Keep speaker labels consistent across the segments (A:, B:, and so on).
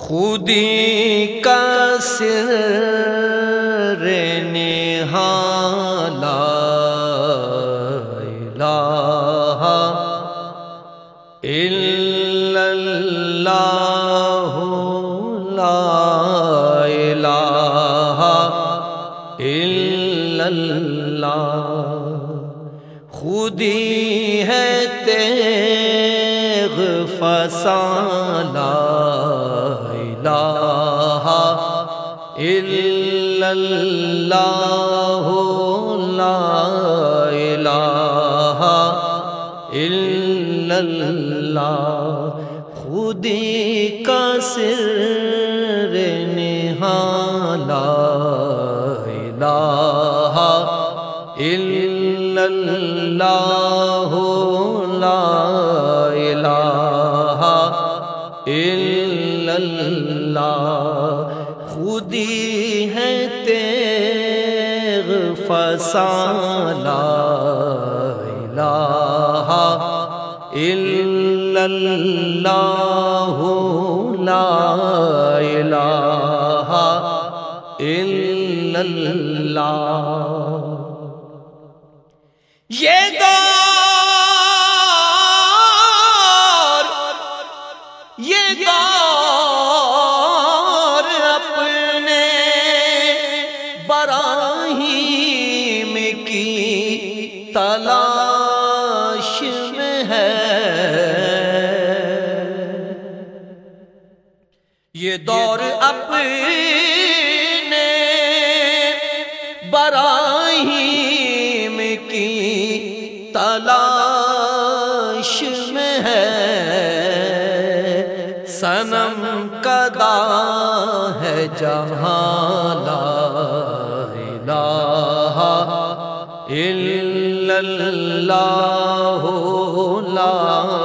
A: خودی کا سر نہالا الہ الا اللہ لا الہ الا اللہ خودی ہے تیغ فسانا الہ الا اللہ لا الہ الا اللہ خودی کا سر نہالا الہ الا اللہ لا الہ الا اللہ اللہ خودی ہے تیغ فسانا الہ الا اللہ لا الہ الا اللہ۔ یہ دور یہ دور اپنے براہیم کی تلاش میں ہے۔ سنم کدا ہے جہاں لا الہ الا اللہ لا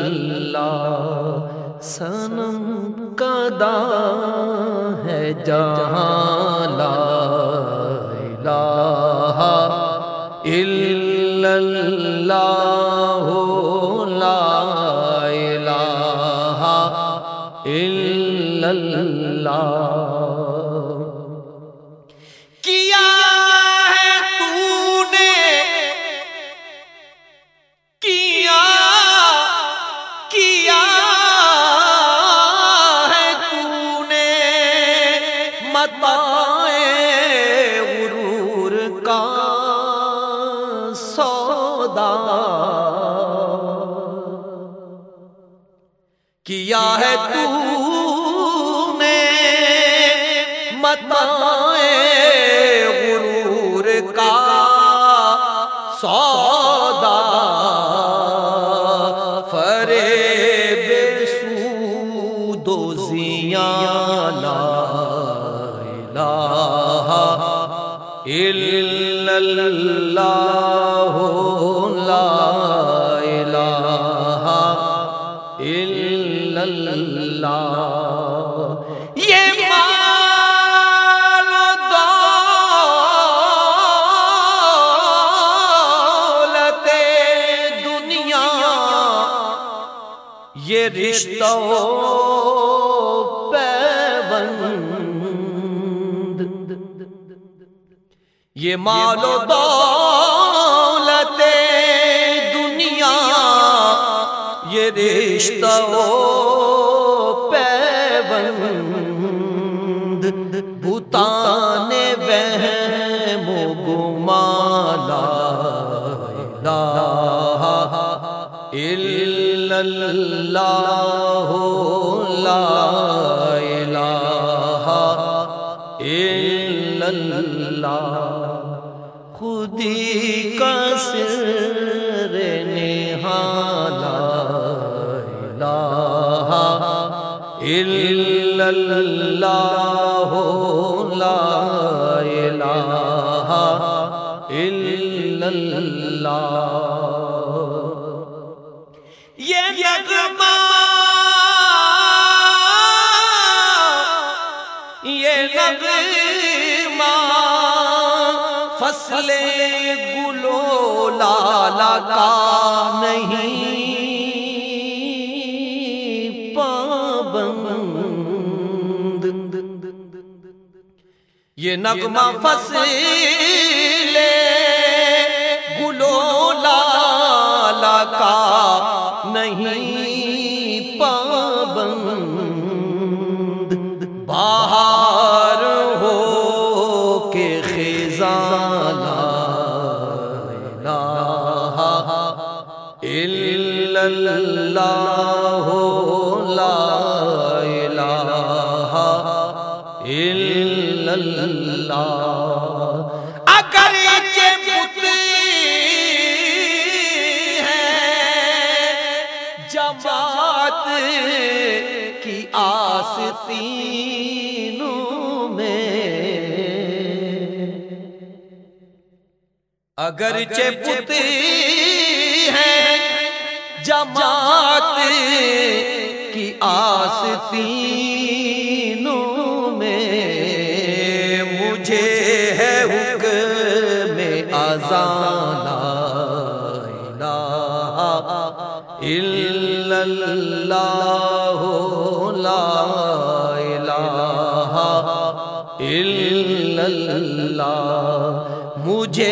A: اللہ سنم کدا ہے جہاں لا الہ الا اللہ غرور کا سودا۔ کیا ہے تو نے متائے غرور کا سودا؟ فریب سود لا الہ الا اللہ لا الہ الا اللہ یہ مال دولت دنیا یہ رشتہ پیبند یہ مال و دولت دنیا، یہ رشتہ پیبند بھوتان وہم و گمالا الہ الا اللہ لا خودی کا سر نہالا الہ الا اللہ لا الہ الا اللہ اصل گلو لالا کا نہیں پابند۔ یہ نغمہ فصل گلو لالا کا نہیں پابند۔ باہر جماعت کی آستینوں میں۔ اگر بت ہے جماعت کی آستینوں الا اللہ لا الہ الا اللہ مجھے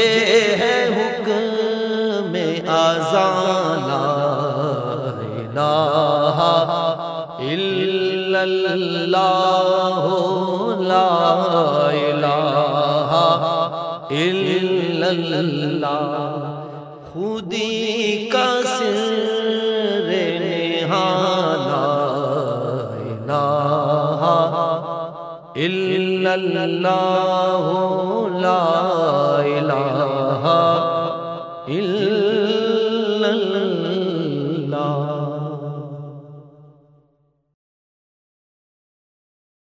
A: ہے حکم آزان لا الہ الا اللہ لا الہ الا اللہ خودی کا سر الا اللہ لا الہ الا